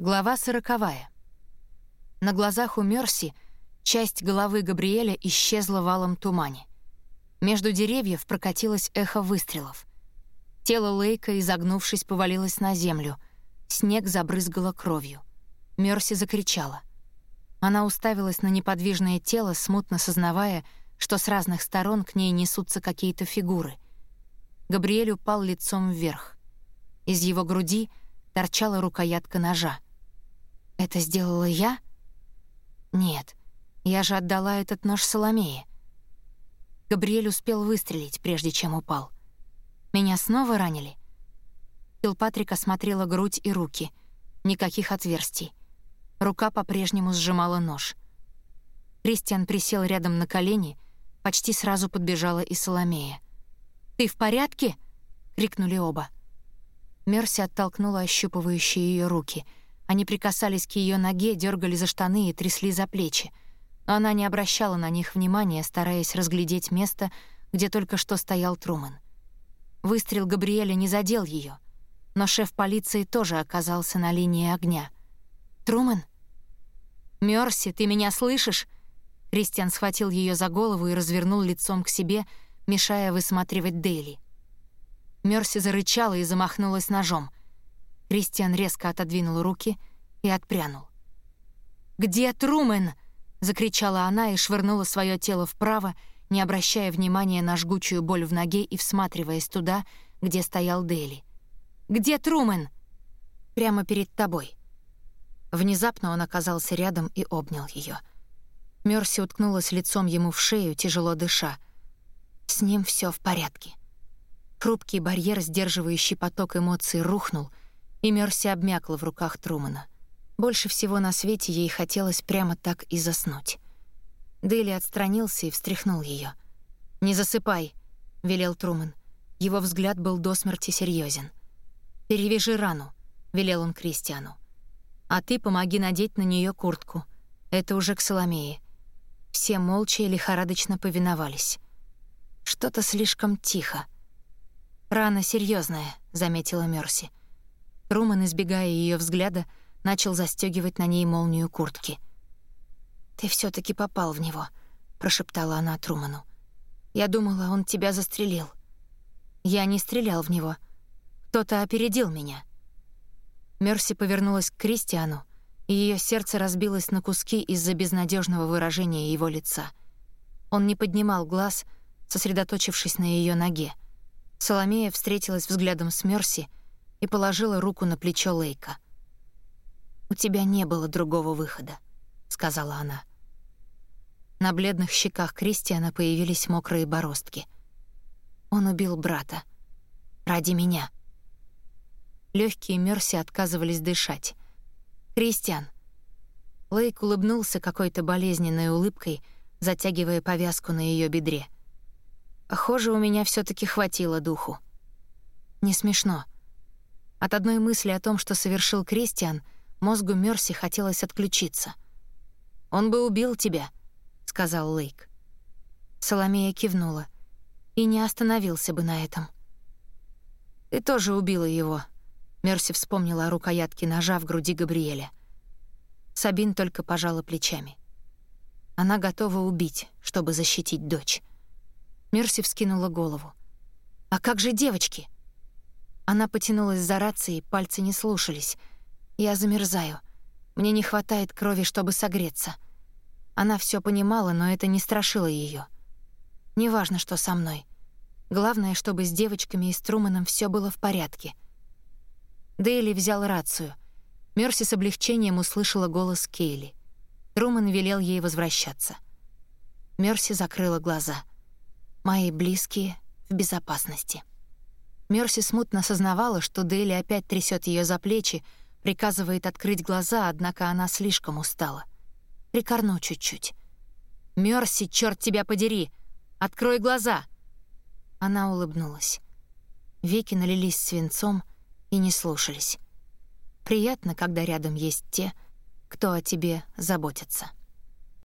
Глава сороковая. На глазах у Мерси часть головы Габриэля исчезла валом тумане. Между деревьев прокатилось эхо выстрелов. Тело Лейка, изогнувшись, повалилось на землю. Снег забрызгало кровью. Мерси закричала. Она уставилась на неподвижное тело, смутно сознавая, что с разных сторон к ней несутся какие-то фигуры. Габриэль упал лицом вверх. Из его груди торчала рукоятка ножа. Это сделала я? Нет, я же отдала этот нож Соломее. Габриэль успел выстрелить, прежде чем упал. Меня снова ранили? Килпатрик осмотрела грудь и руки. Никаких отверстий. Рука по-прежнему сжимала нож. Кристиан присел рядом на колени, почти сразу подбежала и Соломея. «Ты в порядке?» — крикнули оба. Мерси оттолкнула ощупывающие ее руки — они прикасались к ее ноге, дергали за штаны и трясли за плечи. Но она не обращала на них внимания, стараясь разглядеть место, где только что стоял Труман. Выстрел Габриэля не задел ее, но шеф полиции тоже оказался на линии огня. «Труман?» «Мёрси, ты меня слышишь?» Кристиан схватил ее за голову и развернул лицом к себе, мешая высматривать Дейли. Мёрси зарычала и замахнулась ножом. Кристиан резко отодвинул руки и отпрянул. «Где Трумен?» — закричала она и швырнула свое тело вправо, не обращая внимания на жгучую боль в ноге и всматриваясь туда, где стоял Дели. «Где Трумен?» «Прямо перед тобой». Внезапно он оказался рядом и обнял ее. Мерси уткнулась лицом ему в шею, тяжело дыша. С ним все в порядке. Хрупкий барьер, сдерживающий поток эмоций, рухнул — и Мерси обмякла в руках Трумана. Больше всего на свете ей хотелось прямо так и заснуть. Дели отстранился и встряхнул ее. «Не засыпай», — велел Труман. Его взгляд был до смерти серьезен. «Перевяжи рану», — велел он Кристиану. «А ты помоги надеть на нее куртку. Это уже к Соломее». Все молча и лихорадочно повиновались. Что-то слишком тихо. «Рана серьезная, заметила Мерси. Руман, избегая ее взгляда, начал застегивать на ней молнию куртки. «Ты все таки попал в него», — прошептала она Труману. «Я думала, он тебя застрелил». «Я не стрелял в него. Кто-то опередил меня». Мерси повернулась к Кристиану, и ее сердце разбилось на куски из-за безнадежного выражения его лица. Он не поднимал глаз, сосредоточившись на ее ноге. Соломея встретилась взглядом с Мерси и положила руку на плечо Лейка. «У тебя не было другого выхода», — сказала она. На бледных щеках Кристиана появились мокрые бороздки. Он убил брата. Ради меня. Легкие Мерси отказывались дышать. «Кристиан!» Лейк улыбнулся какой-то болезненной улыбкой, затягивая повязку на ее бедре. «Похоже, у меня все таки хватило духу». «Не смешно», от одной мысли о том, что совершил Кристиан, мозгу Мерси хотелось отключиться. «Он бы убил тебя», — сказал Лейк. Соломея кивнула. «И не остановился бы на этом». «Ты тоже убила его», — Мерси вспомнила о рукоятке ножа в груди Габриэля. Сабин только пожала плечами. Она готова убить, чтобы защитить дочь. Мерси вскинула голову. «А как же девочки?» Она потянулась за рацией, пальцы не слушались. Я замерзаю. Мне не хватает крови, чтобы согреться. Она все понимала, но это не страшило ее. Неважно, что со мной. Главное, чтобы с девочками и с Труманом все было в порядке. Дейли взял рацию. Мерси с облегчением услышала голос Кейли. Труман велел ей возвращаться. Мерси закрыла глаза. Мои близкие в безопасности. Мерси смутно сознавала, что Дейли опять трясет ее за плечи, приказывает открыть глаза, однако она слишком устала. Прикорну чуть-чуть. «Мерси, черт тебя подери! Открой глаза!» Она улыбнулась. Веки налились свинцом и не слушались. Приятно, когда рядом есть те, кто о тебе заботится.